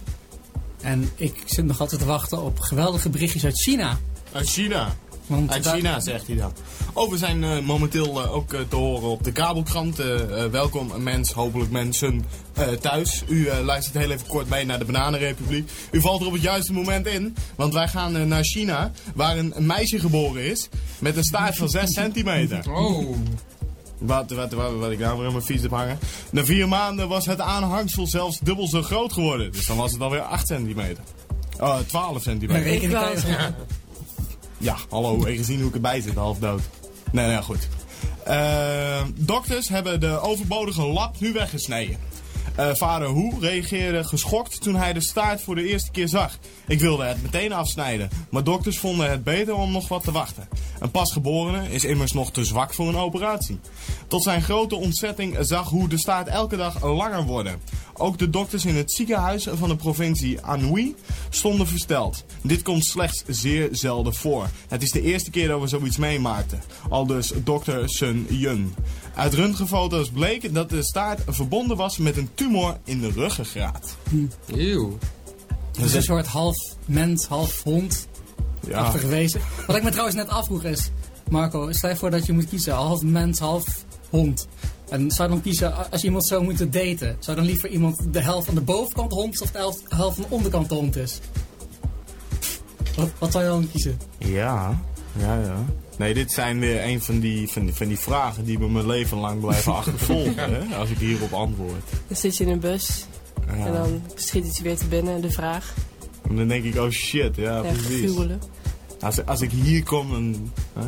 [SPEAKER 1] En ik zit nog altijd te wachten op geweldige berichtjes uit China.
[SPEAKER 2] Uit China.
[SPEAKER 1] Want
[SPEAKER 2] Uit
[SPEAKER 1] daar-
[SPEAKER 2] China zegt hij dat. Oh, we zijn eh, momenteel eh, ook eh, te horen op de kabelkrant. Welkom mens, hopelijk mensen eh, thuis. U eh, luistert heel even kort mee naar de Bananenrepubliek. U valt er op het juiste moment in. Want wij gaan naar China, waar een, een meisje geboren is. Met een staart van 6 centimeter.
[SPEAKER 4] Oh.
[SPEAKER 2] Wat, wat, wat, wat ik nou weer in mijn fiets heb hangen. Na vier maanden was het aanhangsel zelfs dubbel zo groot geworden. Dus dan was het alweer 8 centimeter. Oh, 12 centimeter.
[SPEAKER 1] Reken
[SPEAKER 3] Ik
[SPEAKER 1] kans.
[SPEAKER 2] Ja, hallo, even zien hoe ik erbij zit, half dood. Nee, nee, goed. Eh, dokters hebben de overbodige lap nu weggesneden. Eh, vader Hoe reageerde geschokt toen hij de staart voor de eerste keer zag. Ik wilde het meteen afsnijden, maar dokters vonden het beter om nog wat te wachten. Een pasgeborene is immers nog te zwak voor een operatie. Tot zijn grote ontzetting zag Hoe de staart elke dag langer worden. Ook de dokters in het ziekenhuis van de provincie Anhui stonden versteld. Dit komt slechts zeer zelden voor. Het is de eerste keer dat we zoiets meemaakten. Al dus dokter Sun Yun. Uit röntgenfoto's bleek dat de staart verbonden was met een tumor in de ruggengraat.
[SPEAKER 4] Eeuw.
[SPEAKER 1] Het is een soort half mens, half hond
[SPEAKER 2] Ja,
[SPEAKER 1] achtige wezen. Wat ik me trouwens net afvroeg is, Marco, stel je voor dat je moet kiezen, half mens, half hond. En zou je dan kiezen, als je iemand zou moeten daten, zou dan liever iemand de helft van de bovenkant hond of de helft, helft van de onderkant hond is? Wat, wat zou je dan kiezen?
[SPEAKER 2] ja. Ja, ja. Nee, dit zijn weer een van die, van die, van die vragen die me mijn leven lang blijven achtervolgen. hè, als ik hierop antwoord.
[SPEAKER 3] Dan zit je in een bus
[SPEAKER 2] Ja.
[SPEAKER 3] en dan schiet het je weer te binnen, de vraag.
[SPEAKER 2] En dan denk ik, oh shit, ja,
[SPEAKER 3] Ja,
[SPEAKER 2] precies. Als, als ik hier kom, dan hè,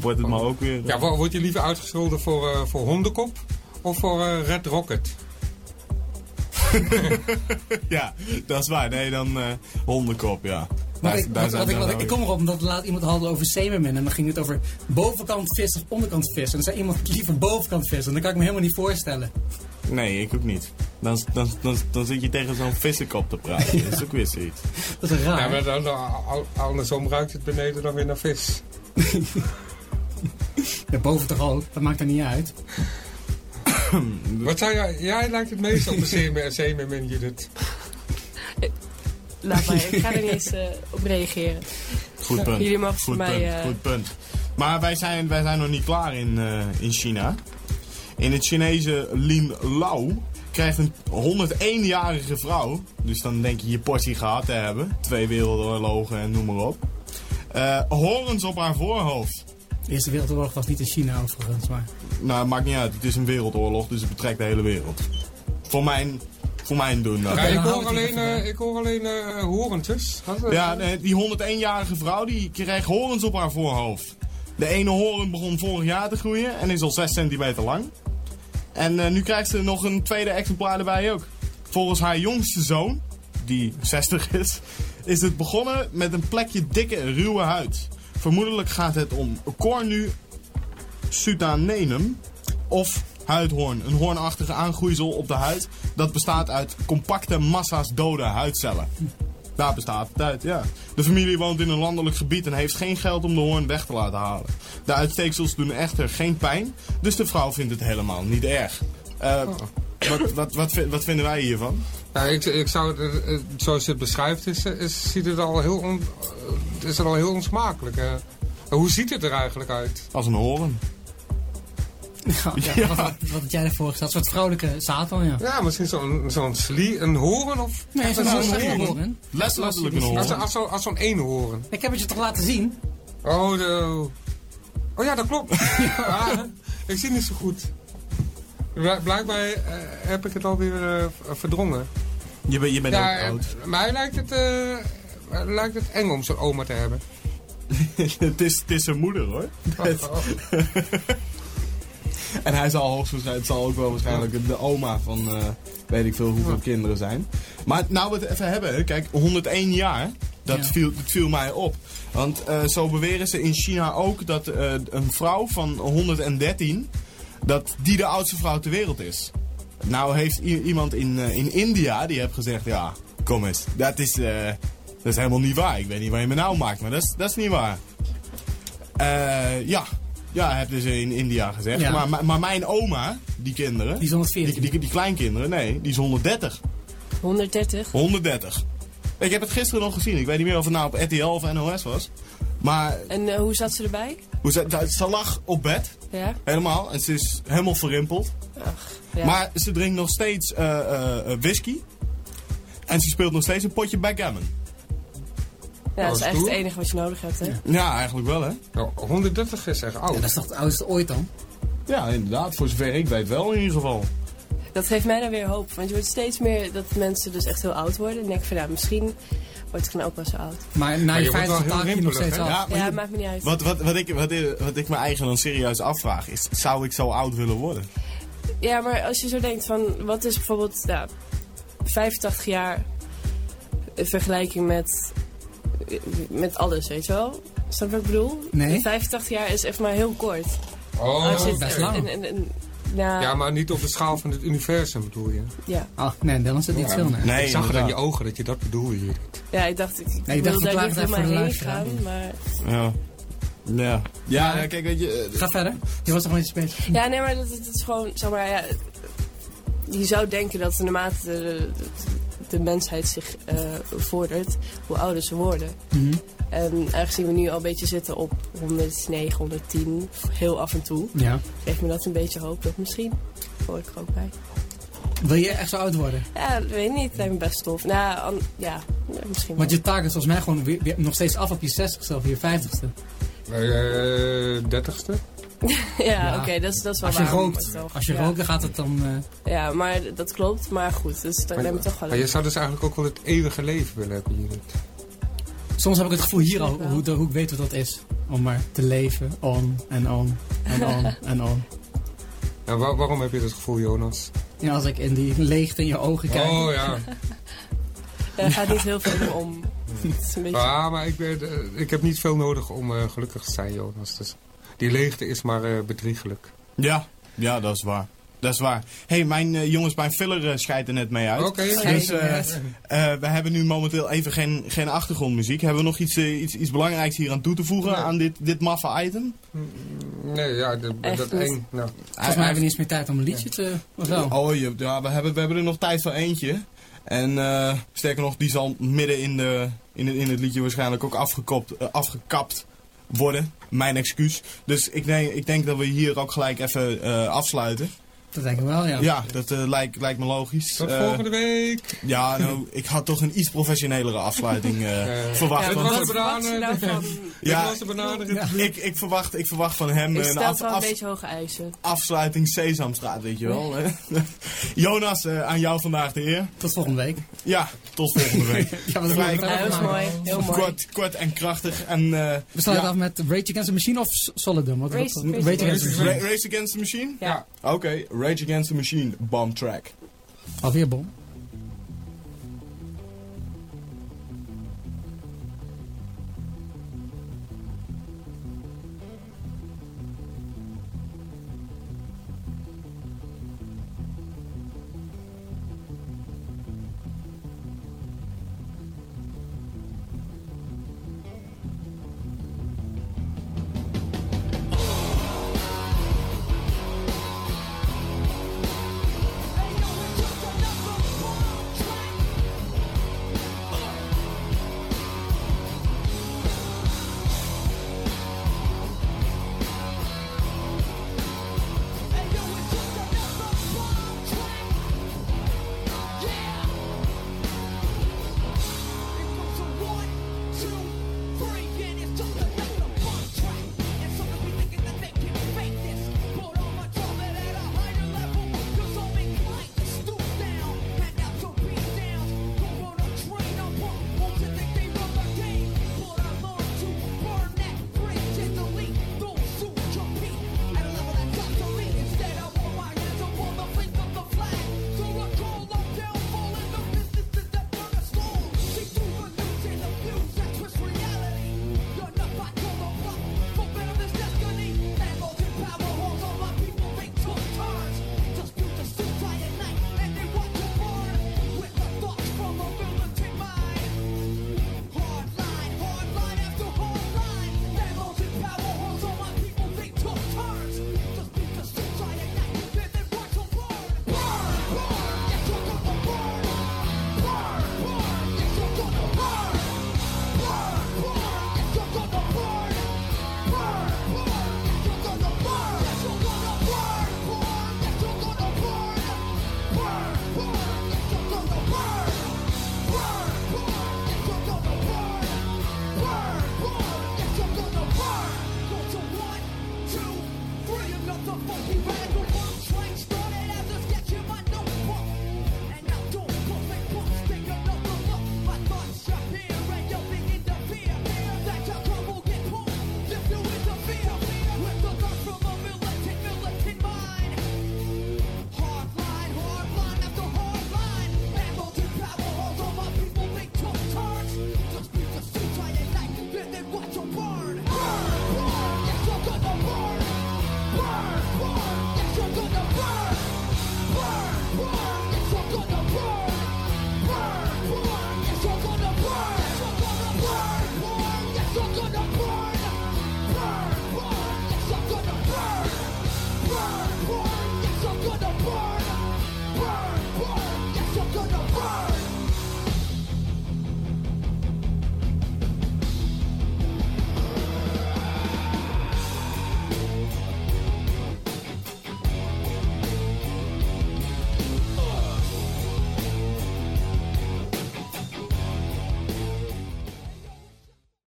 [SPEAKER 2] wordt het maar ook weer...
[SPEAKER 4] Ja, wo- word je liever uitgescholden voor, eh, voor hondenkop of voor eh, Red Rocket?
[SPEAKER 2] Ja, dat is waar. Nee, dan eh, hondenkop, ja.
[SPEAKER 1] Maar
[SPEAKER 2] Daar-
[SPEAKER 1] ik,
[SPEAKER 2] daar
[SPEAKER 1] wat,
[SPEAKER 2] zijn
[SPEAKER 1] wat ik,
[SPEAKER 2] we
[SPEAKER 1] wat ik, ik kom erop omdat laat iemand hadden over semermin. En dan ging het over bovenkant vis of onderkant vis. En dan zei iemand liever bovenkant vis. En dat kan ik me helemaal niet voorstellen.
[SPEAKER 2] Nee, ik ook niet. Dan, dan, dan, dan zit je tegen zo'n vissenkop te praten. Dat is ook weer zoiets.
[SPEAKER 1] Dat is raar.
[SPEAKER 4] Ja, maar dan, dan- al- andersom ruikt het beneden dan weer naar vis.
[SPEAKER 1] Ja, boven toch ook. Dat maakt er niet uit.
[SPEAKER 4] Wat zou jij... Jij lijkt het meest op een zeemer- zeemermin, Judith.
[SPEAKER 3] Laat maar, ik ga er niet eens eh, op reageren.
[SPEAKER 2] Goed punt.
[SPEAKER 3] Jullie mogen
[SPEAKER 2] goed
[SPEAKER 3] voor mij,
[SPEAKER 2] Punt,
[SPEAKER 3] eh,
[SPEAKER 2] Goed punt. Maar wij zijn, wij zijn nog niet klaar in, eh, in China. In het Chinese Lin Lao krijgt een 101-jarige vrouw, dus dan denk je je portie gehad te hebben, twee wereldoorlogen en noem maar op, eh, horens op haar voorhoofd.
[SPEAKER 1] De Eerste Wereldoorlog was niet in China overigens. Maar
[SPEAKER 2] Nou, maakt niet uit. Het is een wereldoorlog, dus het betrekt de hele wereld. Voor mijn, voor mijn doen dan.
[SPEAKER 4] Ja,
[SPEAKER 1] dan
[SPEAKER 4] ik, hoor alleen,
[SPEAKER 1] even
[SPEAKER 4] eh, ik hoor alleen eh horentjes.
[SPEAKER 2] Ja, nee, die 101-jarige vrouw die kreeg horens op haar voorhoofd. De ene horen begon vorig jaar te groeien en is al 6 centimeter lang. En eh, nu krijgt ze nog een tweede exemplaar erbij ook. Volgens haar jongste zoon, die 60 is, is het begonnen met een plekje dikke, ruwe huid. Vermoedelijk gaat het om Cornu sudanenum of huidhoorn. Een hoornachtige aangroeisel op de huid dat bestaat uit compacte massa's dode huidcellen. Daar bestaat het uit, ja. De familie woont in een landelijk gebied en heeft geen geld om de hoorn weg te laten halen. De uitsteeksels doen echter geen pijn, dus de vrouw vindt het helemaal niet erg. Eh, wat, wat, wat, wat vinden wij hiervan?
[SPEAKER 4] Ja, ik, ik zou, het, eh, zoals je het beschrijft, is, is, ziet het al heel, on, eh, is het al heel onsmakelijk. eh. Hoe ziet het er eigenlijk uit?
[SPEAKER 2] Als een hoorn.
[SPEAKER 1] Ja, ja, Wat, wat, wat had jij ervoor gesteld? Een soort vrouwelijke Satan, ja.
[SPEAKER 4] Ja, misschien zo'n zo'n slie, een horen of...
[SPEAKER 1] Nee, zo'n
[SPEAKER 4] horen.
[SPEAKER 1] horen.
[SPEAKER 2] Letterlijk een
[SPEAKER 4] Als,
[SPEAKER 2] hoorn.
[SPEAKER 4] zo- als, zo- als zo'n eenhoorn.
[SPEAKER 1] Ik heb het je toch laten zien?
[SPEAKER 4] Oh, de... oh ja, dat klopt. Ah, ik zie niet zo goed. Bl- Blijkbaar eh, heb ik het alweer eh, v- verdrongen.
[SPEAKER 2] Je, bent je bent
[SPEAKER 4] Ja,
[SPEAKER 2] ook
[SPEAKER 4] eh,
[SPEAKER 2] oud.
[SPEAKER 4] mij lijkt het, eh, lijkt het eng om zo'n oma te hebben.
[SPEAKER 2] het, is, het is zijn moeder hoor.
[SPEAKER 4] Oh, oh.
[SPEAKER 2] En hij zal hoogstwaarschijnlijk, het zal ook wel waarschijnlijk de oma van eh, weet ik veel hoeveel kinderen zijn. Maar nou we het even hebben, kijk 101 jaar, dat,
[SPEAKER 1] Ja.
[SPEAKER 2] viel, dat viel mij op. Want eh, zo beweren ze in China ook dat eh, een vrouw van 113, dat die de oudste vrouw ter wereld is. Nou heeft iemand in, in India, die heeft gezegd, ja kom eens, dat is, dat is helemaal niet waar. Ik weet niet waar je me nou maakt, maar dat is, dat is niet waar. Eh, ja. Ja, hebben ze in India gezegd.
[SPEAKER 1] Ja.
[SPEAKER 2] Maar, maar, maar mijn oma, die kinderen,
[SPEAKER 1] Die is 114.
[SPEAKER 2] die, die, die kleinkinderen, nee, die is 130.
[SPEAKER 3] 130.
[SPEAKER 2] 130. Ik heb het gisteren nog gezien. Ik weet niet meer of het nou op RTL of NOS was. Maar
[SPEAKER 3] En eh, hoe zat ze erbij?
[SPEAKER 2] hoe ze, ze lag op bed,
[SPEAKER 3] Ja?
[SPEAKER 2] helemaal. En ze is helemaal verrimpeld.
[SPEAKER 3] Ach, ja.
[SPEAKER 2] Maar ze drinkt nog steeds eh, eh, whisky. En ze speelt nog steeds een potje backgammon.
[SPEAKER 3] Ja, dat is echt het enige wat je nodig hebt, hè?
[SPEAKER 2] Ja, eigenlijk wel hè.
[SPEAKER 4] Nou, 130 is echt oud.
[SPEAKER 1] Ja, dat is toch het oudste ooit dan?
[SPEAKER 2] Ja, inderdaad. Voor zover ik weet wel in ieder geval.
[SPEAKER 3] Dat geeft mij dan weer hoop. Want je wordt steeds meer dat mensen dus echt heel oud worden. En ik denk van, nou, misschien word ik dan ook wel zo oud.
[SPEAKER 1] Maar na je
[SPEAKER 4] je wordt wel
[SPEAKER 1] 50
[SPEAKER 4] heel
[SPEAKER 1] taak je nog steeds af.
[SPEAKER 2] Ja, maar
[SPEAKER 3] Ja,
[SPEAKER 2] je-
[SPEAKER 3] maakt me niet uit.
[SPEAKER 2] wat, wat, wat, ik, wat, wat ik me eigen dan serieus afvraag is, zou ik zo oud willen worden?
[SPEAKER 3] Ja, maar als je zo denkt van, wat is bijvoorbeeld nou, 85 jaar in vergelijking met, met alles, weet je wel? Snap je wat ik bedoel?
[SPEAKER 1] Nee.
[SPEAKER 3] 85 jaar is echt maar heel kort.
[SPEAKER 4] Oh,
[SPEAKER 3] het-
[SPEAKER 1] best lang.
[SPEAKER 3] en- en- en- nou,
[SPEAKER 4] ja, maar niet op de schaal van het universum bedoel je.
[SPEAKER 3] ja.
[SPEAKER 1] Oh, nee, dan is het niet
[SPEAKER 4] Ja.
[SPEAKER 1] veel. Nee.
[SPEAKER 2] Nee,
[SPEAKER 4] ik zag het aan je ogen dat je dat bedoelde hier.
[SPEAKER 3] ja, ik dacht, ik, ik
[SPEAKER 1] Nee, ik
[SPEAKER 3] wil
[SPEAKER 1] dacht,
[SPEAKER 3] daar
[SPEAKER 1] verklaar
[SPEAKER 3] niet helemaal
[SPEAKER 1] voor de
[SPEAKER 3] heen gaan, maar...
[SPEAKER 2] Ja. Ja. Ja, ja, kijk, weet je... eh,
[SPEAKER 1] Ga verder. Je was nog iets bezig.
[SPEAKER 3] Ja, nee, maar dat, dat is gewoon, zeg maar, ja, je zou denken dat naarmate de, de, de mensheid zich eh, vordert, hoe ouder ze worden.
[SPEAKER 1] Mhm.
[SPEAKER 3] En aangezien we nu al een beetje zitten op 109, 110, heel af en toe,
[SPEAKER 1] Ja.
[SPEAKER 3] geeft me dat een beetje hoop dat misschien hoor ik er ook bij.
[SPEAKER 1] Wil je echt zo oud worden?
[SPEAKER 3] Ja, weet ik niet. Lijkt me best tof. Nou, an- ja, misschien wel.
[SPEAKER 1] Want je target is volgens mij gewoon weer, weer nog steeds af op je 60ste of je 50ste.
[SPEAKER 4] Eh, dertigste?
[SPEAKER 3] ja,
[SPEAKER 1] Ja.
[SPEAKER 3] oké, dat, is, dat is wel
[SPEAKER 1] Als je
[SPEAKER 3] waar.
[SPEAKER 1] rookt,
[SPEAKER 3] Maar toch,
[SPEAKER 1] als je
[SPEAKER 3] ja.
[SPEAKER 1] rookt, dan gaat het dan... eh,
[SPEAKER 3] Ja, maar dat klopt. Maar goed, dus dat me toch wel
[SPEAKER 4] Maar je zou dus eigenlijk ook wel het eeuwige leven willen hebben hier.
[SPEAKER 1] soms heb ik het gevoel hier al, hoe, hoe ik weet wat dat is. Om maar te leven, on en on en on en on.
[SPEAKER 4] Wa- waarom heb je dat gevoel, Jonas?
[SPEAKER 1] Ja, als ik in die leegte in je ogen kijk.
[SPEAKER 4] Oh ja.
[SPEAKER 3] Ja, Er gaat niet heel veel om. Een beetje...
[SPEAKER 4] Ah, maar ik, ben, eh, ik heb niet veel nodig om eh, gelukkig te zijn, Jonas. Dus die leegte is maar eh, bedriegelijk.
[SPEAKER 2] Ja, ja, dat is waar. Dat is waar. hey, mijn eh, jongens, mijn filler eh, scheidt er net mee uit.
[SPEAKER 4] Oké,
[SPEAKER 2] Dus eh, eh, we hebben nu momenteel even geen, geen achtergrondmuziek. Hebben we nog iets, iets, iets belangrijks hier aan toe te voegen
[SPEAKER 4] Nee.
[SPEAKER 2] aan dit, dit maffe item?
[SPEAKER 4] Nee, ja, dat eng. Nou,
[SPEAKER 1] Volgens mij hebben we niet eens meer tijd om een liedje te...
[SPEAKER 2] Oh, je- ja, we hebben, we hebben er nog tijd voor eentje. En eh, sterker nog, die zal midden in, de, in, het, in het liedje waarschijnlijk ook afgekopt, afgekapt worden. Mijn excuus. Dus ik denk, ik denk dat we hier ook gelijk even eh, afsluiten.
[SPEAKER 1] Dat denk ik wel, ja.
[SPEAKER 2] Ja, dat eh, lijkt, lijkt me logisch.
[SPEAKER 4] tot
[SPEAKER 2] Eh,
[SPEAKER 4] volgende week.
[SPEAKER 2] ja, nou, ik had toch een iets professionelere afsluiting eh, verwacht.
[SPEAKER 3] Ja,
[SPEAKER 4] het
[SPEAKER 2] want-
[SPEAKER 4] was de
[SPEAKER 3] je nou van...
[SPEAKER 2] Ja.
[SPEAKER 4] Was de bananen.
[SPEAKER 2] ik, ik, verwacht, ik verwacht van hem
[SPEAKER 3] Ik
[SPEAKER 2] een af,
[SPEAKER 3] wel een
[SPEAKER 2] af-
[SPEAKER 3] beetje hoge eisen.
[SPEAKER 2] afsluiting Sesamstraat, weet je wel. Jonas, eh, aan jou vandaag de eer.
[SPEAKER 1] Tot volgende week.
[SPEAKER 2] Ja, tot volgende week.
[SPEAKER 1] Ja,
[SPEAKER 3] dat is mooi. Heel mooi.
[SPEAKER 2] Kort, kort en krachtig. En, eh,
[SPEAKER 1] We sluiten
[SPEAKER 2] ja.
[SPEAKER 1] af met Rage Against the Machine of Solidum? Wat,
[SPEAKER 3] Race-
[SPEAKER 1] Rage Against the Machine.
[SPEAKER 2] Against the Machine?
[SPEAKER 3] Ja.
[SPEAKER 2] Oké, Rage Against the Machine, bomb track.
[SPEAKER 1] Bom.